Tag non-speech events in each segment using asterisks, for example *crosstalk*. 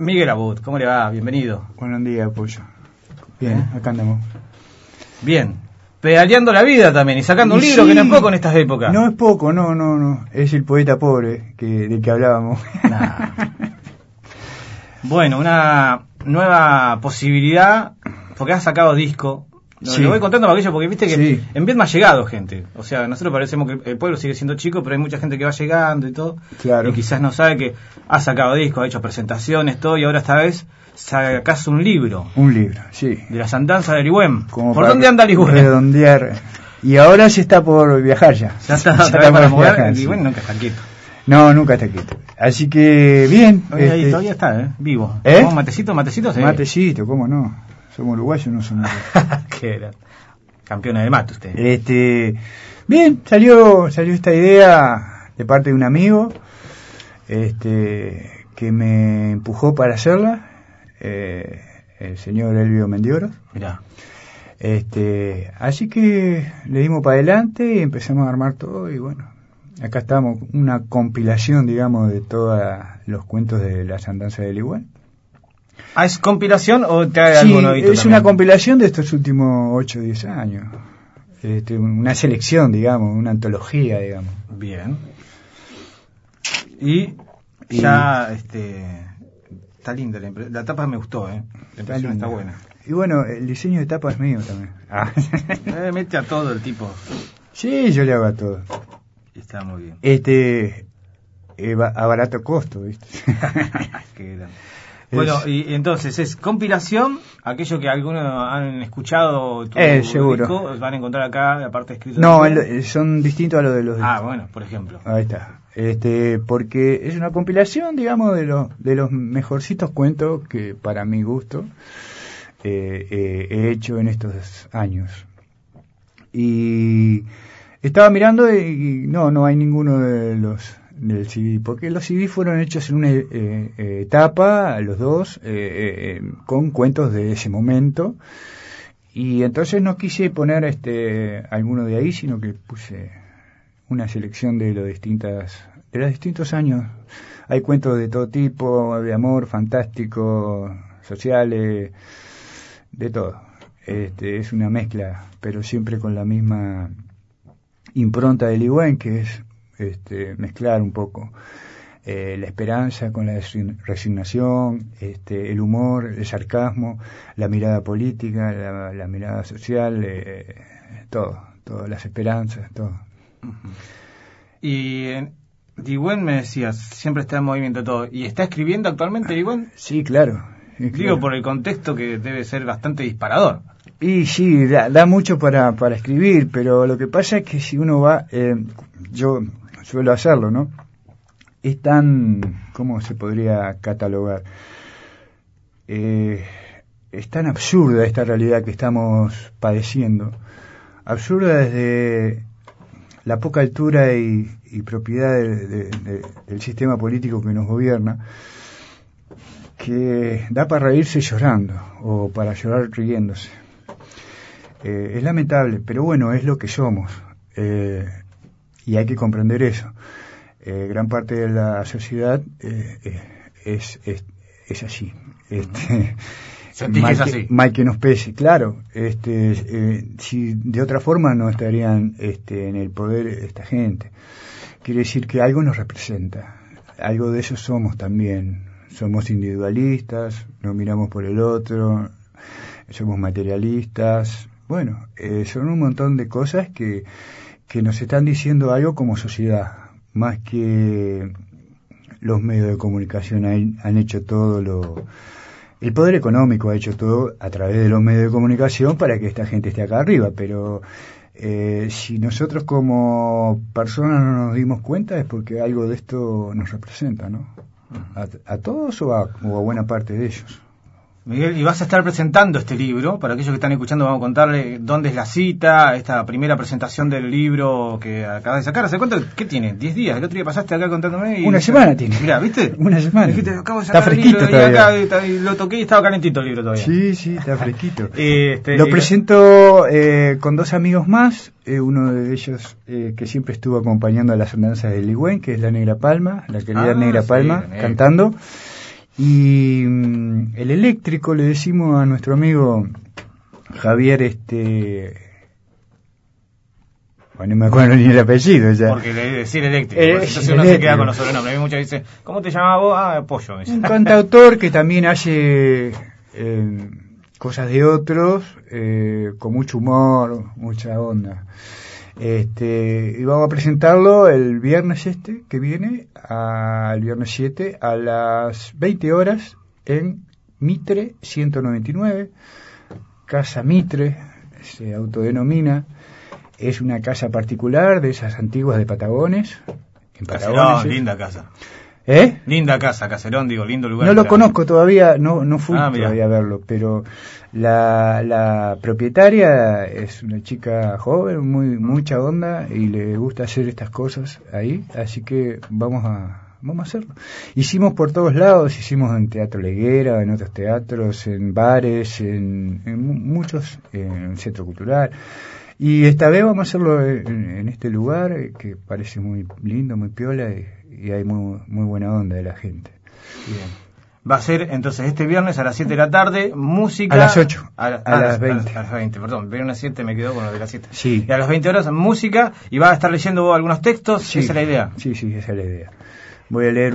Miguel Abud, ¿cómo le va? Bienvenido. Buenos días, Pollo. Bien, ¿Eh? acá andamos. Bien. Pedaleando la vida también y sacando un libro que no es poco en estas épocas. No es poco, no, no, no. Es el poeta pobre que, del que hablábamos. bueno, una nueva posibilidad, porque has sacado disco. Lo, voy contando para aquello porque viste que en Vietnam ha llegado gente. O sea, nosotros parecemos que el pueblo sigue siendo chico, pero hay mucha gente que va llegando y todo. Claro. Y quizás no sabe que ha sacado disco, ha hecho presentaciones, todo, y ahora esta vez sacas un libro. Un libro, sí. De las andanzas de Ligüen. ¿Por dónde anda Ligüen? Redondear. Y ahora se está por viajar ya. Ya está, *laughs* ya está para mover. Ligüen nunca está quieto. No, nunca está quieto. Así que, bien. Este, todavía está, ¿eh? Vivo. ¿Eh? matecito, matecito? Sí. Matecito, ¿cómo no? Somos uruguayos, no somos... *laughs* ¿Qué era? Campeona de mate usted. Este, bien, salió, salió esta idea de parte de un amigo, este, que me empujó para hacerla, eh, el señor Elvio Mendioro. Mirá. Este, así que le dimos para adelante y empezamos a armar todo y bueno, acá estamos, una compilación, digamos, de todos los cuentos de las andanzas del igual. ¿Ah, es compilación o trae sí, algo es una compilación de estos últimos 8 o 10 años. Este, una selección, digamos, una antología, digamos. Bien. Y, ya, este, está linda la, la tapa me gustó, ¿eh? La impresión está, buena. Y bueno, el diseño de tapa es mío también. Ah. *laughs* Eh, mete a todo el tipo. Sí, yo le hago a todo. Está muy bien. Este, eh, a barato costo, ¿viste? *laughs* Qué grande. Bueno, y entonces es compilación, aquello que algunos han escuchado tu eh, seguro. van a encontrar acá, aparte escrito. No, son distintos a lo de los Ah, bueno, por ejemplo. Ahí está. Este, porque es una compilación, digamos, de los, de los mejorcitos cuentos que para mi gusto eh, eh, he hecho en estos años. Y estaba mirando y no, no hay ninguno de los del CD, porque los CD fueron hechos en una eh, eh, etapa, los dos, eh, con cuentos de ese momento, y entonces no quise poner este alguno de ahí, sino que puse una selección de los distintas de los distintos años. Hay cuentos de todo tipo, de amor, fantástico, sociales, de todo. Este, es una mezcla, pero siempre con la misma impronta de Ligüen, que es este, mezclar un poco eh, la esperanza con la resignación, este, el humor, el sarcasmo, la mirada política, la, mirada social, eh, todo, todas las esperanzas, todo. Y en Digüen me decías, siempre está en movimiento todo. ¿Y está escribiendo actualmente Digüen? Sí, claro. Digo por el contexto que debe ser bastante disparador. Y sí, da, mucho para, para escribir, pero lo que pasa es que si uno va, eh, yo suelo hacerlo, ¿no? Es tan, ¿cómo se podría catalogar? Eh, es tan absurda esta realidad que estamos padeciendo, absurda desde la poca altura y, propiedad del sistema político que nos gobierna, que da para reírse llorando o para llorar riéndose. Eh, es lamentable, pero bueno, es lo que somos. Eh, y hay que comprender eso. Eh, gran parte de la sociedad eh, eh, es, es, es, así. Este, *laughs* mal, es así. mal que nos pese, claro. Este, si de otra forma no estarían este, en el poder esta gente. Quiere decir que algo nos representa. Algo de eso somos también. Somos individualistas, no miramos por el otro, somos materialistas. Bueno, son un montón de cosas que que nos están diciendo algo como sociedad, más que los medios de comunicación han, hecho todo lo... El poder económico ha hecho todo a través de los medios de comunicación para que esta gente esté acá arriba, pero eh, si nosotros como personas no nos dimos cuenta es porque algo de esto nos representa, ¿no? A, todos o a buena parte de ellos. Miguel, y vas a estar presentando este libro. Para aquellos que están escuchando, vamos a contarle dónde es la cita, esta primera presentación del libro que acabas de sacar. ¿Hace cuánto? ¿Qué tiene? ¿10 días? El otro día pasaste acá contándome. *laughs* Una semana tiene. Mira, ¿viste? Una semana. está fresquito Y, lo toqué y estaba calentito el libro todavía. Sí, sí, está *laughs* fresquito. este, lo presento eh, con dos amigos más. Eh, uno de ellos eh, que siempre estuvo acompañando a las andanzas de Ligüen, que es la Negra Palma, la querida ah, Negra Palma, cantando. Y el eléctrico le decimos a nuestro amigo Javier, este, bueno, no me acuerdo *laughs* ni el apellido ya. Porque le decir eléctrico, eh, entonces uno se queda con los sobrenombres. A mí muchas dicen, ¿cómo te llamabas vos? Ah, Pollo. Un cantautor que también hace eh, cosas de otros, eh, con mucho humor, mucha onda. Este, y vamos a presentarlo el viernes este, que viene, al viernes 7, a las 20 horas, en Mitre 199, Casa Mitre, se autodenomina, es una casa particular de esas antiguas de Patagones. En Patagones linda casa. ¿Eh? Linda casa, Caserón, digo, lindo lugar. No lo conozco todavía, no, no fui ah, todavía a verlo, pero la, la propietaria es una chica joven, muy mucha onda y le gusta hacer estas cosas ahí, así que vamos a vamos a hacerlo. Hicimos por todos lados, hicimos en Teatro Leguera, en otros teatros, en bares, en, muchos, en el Centro Cultural. Y esta vez vamos a hacerlo en, este lugar eh, que parece muy lindo, muy piola y, hay muy, muy buena onda de la gente. Bien. Va a ser entonces este viernes a las 7 de la tarde, música. A las 8. A, las 20. A, las 20, perdón. Viernes 7 me quedo con lo de las 7. Sí. Y a las 20 horas, música. Y va a estar leyendo algunos textos. Sí. Esa es la idea. Sí, sí, esa es la idea. Voy a leer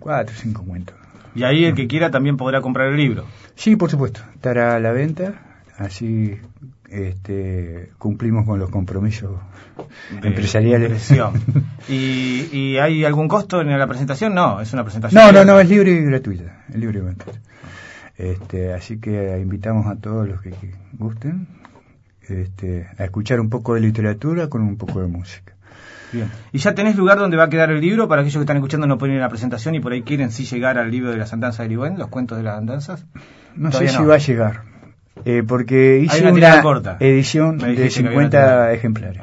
4 o 5 cuentos. Y ahí el que quiera también podrá comprar el libro. Sí, por supuesto. Estará a la venta. Así este, cumplimos con los compromisos empresariales. *laughs* ¿Y, ¿Y, hay algún costo en la presentación? No, es una presentación. No, no, no, es libre y gratuita. Es libre y gratuita. Este, así que invitamos a todos los que, gusten este, a escuchar un poco de literatura con un poco de música. Bien. ¿Y ya tenés lugar donde va a quedar el libro? Para aquellos que están escuchando no pueden ir a la presentación y por ahí quieren sí llegar al libro de las andanzas de Libuen, los cuentos de las andanzas. No sé si va a llegar. Eh, porque hice una, edición de 50 ejemplares.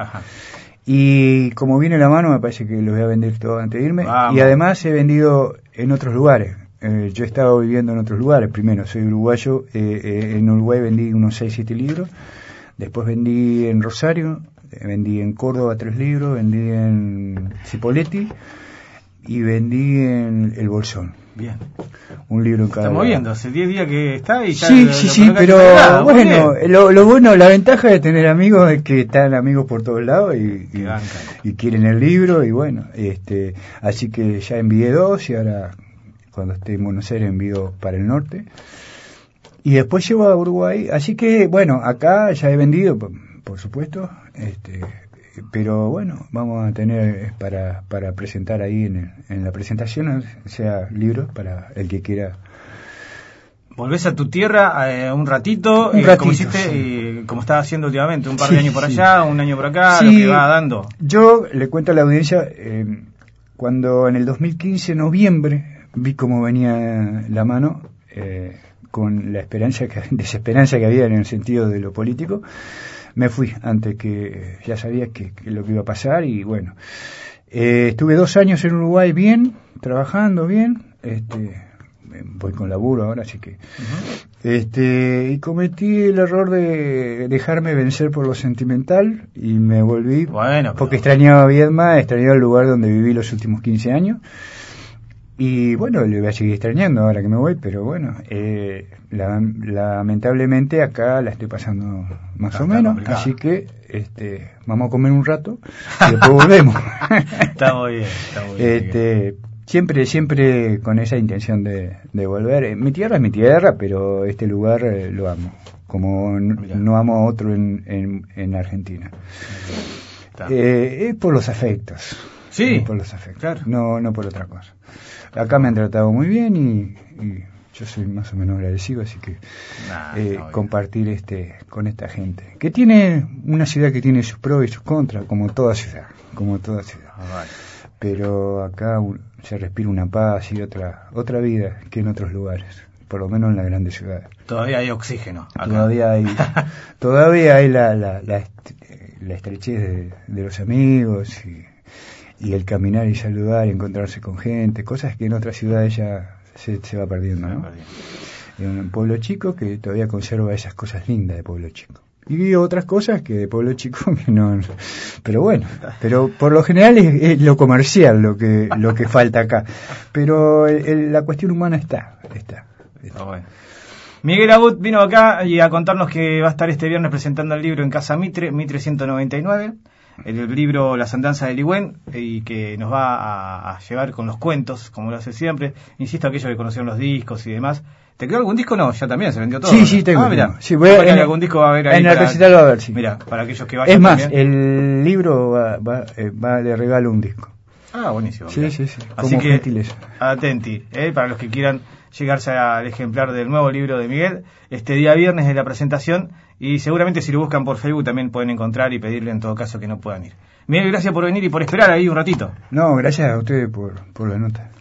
Y como viene la mano, me parece que los voy a vender todos antes de irme. Y además he vendido en otros lugares. Eh, yo he estado viviendo en otros lugares. Primero, soy uruguayo. Eh, en Uruguay vendí unos 6, 7 libros. Después vendí en Rosario. Vendí en Córdoba tres libros. Vendí en Cipoletti. Y vendí en El Bolsón. Bien. Un libro en cada. Estamos viendo, hace 10 días que está y ya. Sí, sí, sí, pero bueno, lo, bueno, la ventaja de tener amigos es que están amigos por todos lados y, y, quieren el libro y bueno, este, así que ya envié dos y ahora cuando esté en Buenos Aires envío para el norte. Y después llevo a Uruguay, así que bueno, acá ya he vendido, por, por supuesto, este, pero bueno, vamos a tener para, para presentar ahí en, en la presentación, sea libros para el que quiera. Volvés a tu tierra eh, un ratito, un como hiciste, como estás haciendo últimamente, un par de años por allá, un año por acá, lo que va dando. Yo le cuento a la audiencia, eh, cuando en el 2015, noviembre, vi cómo venía la mano, eh, con la esperanza que, *laughs* desesperanza que había en el sentido de lo político, me fui antes que ya sabía que, lo que iba a pasar y bueno, eh, estuve dos años en Uruguay bien, trabajando bien, este, voy con laburo ahora, así que, este, y cometí el error de dejarme vencer por lo sentimental y me volví, bueno, porque extrañaba a Viedma, extrañaba el lugar donde viví los últimos 15 años y bueno, le voy a seguir extrañando ahora que me voy, pero bueno, eh, lamentablemente acá la estoy pasando más o menos, así que este, vamos a comer un rato y después volvemos. *laughs* está muy bien, está muy bien. Este, siempre, siempre con esa intención de, de, volver. Eh, mi tierra es mi tierra, pero este lugar eh, lo amo, como no amo a otro en, en, en Argentina. Eh, es por los afectos. Sí. por los afectos. No, no por otra cosa. Acá me han tratado muy bien y, yo soy más o menos agradecido, así que eh, compartir este con esta gente. Que tiene una ciudad que tiene sus pros y sus contras, como toda ciudad, como toda ciudad. Ah, Pero acá se respira una paz y otra otra vida que en otros lugares, por lo menos en las grandes ciudades. Todavía hay oxígeno. Todavía hay, *laughs* todavía hay la, la, la, estrechez de, de los amigos y y el caminar y saludar y encontrarse con gente, cosas que en otras ciudades ya se, se va perdiendo, ¿no? En un pueblo chico que todavía conserva esas cosas lindas de pueblo chico. Y otras cosas que de pueblo chico *laughs* que no, pero bueno, pero por lo general es, lo comercial lo que lo que falta acá. Pero la cuestión humana está, está. Miguel Abud vino acá y a contarnos que va a estar este viernes presentando el libro en Casa Mitre, Mitre 199, el libro Las andanzas de Ligüen, y que nos va a, llevar con los cuentos, como lo hace siempre. Insisto, aquellos que conocieron los discos y demás. ¿Te quedó algún disco? No, ya también se vendió todo. Sí, sí, tengo. Ah, mira. Sí, voy a, en, algún disco va a haber ahí En el recital va a haber, sí. Mira, para aquellos que vayan Es más, el libro va, va, eh, va, le regalo un disco. Ah, buenísimo. Sí, sí, sí. Así que, atenti, eh, para los que quieran llegarse al ejemplar del nuevo libro de Miguel, este día viernes de la presentación, y seguramente si lo buscan por Facebook también pueden encontrar y pedirle en todo caso que no puedan ir. Miguel, gracias por venir y por esperar ahí un ratito. No, gracias a ustedes por, por la nota.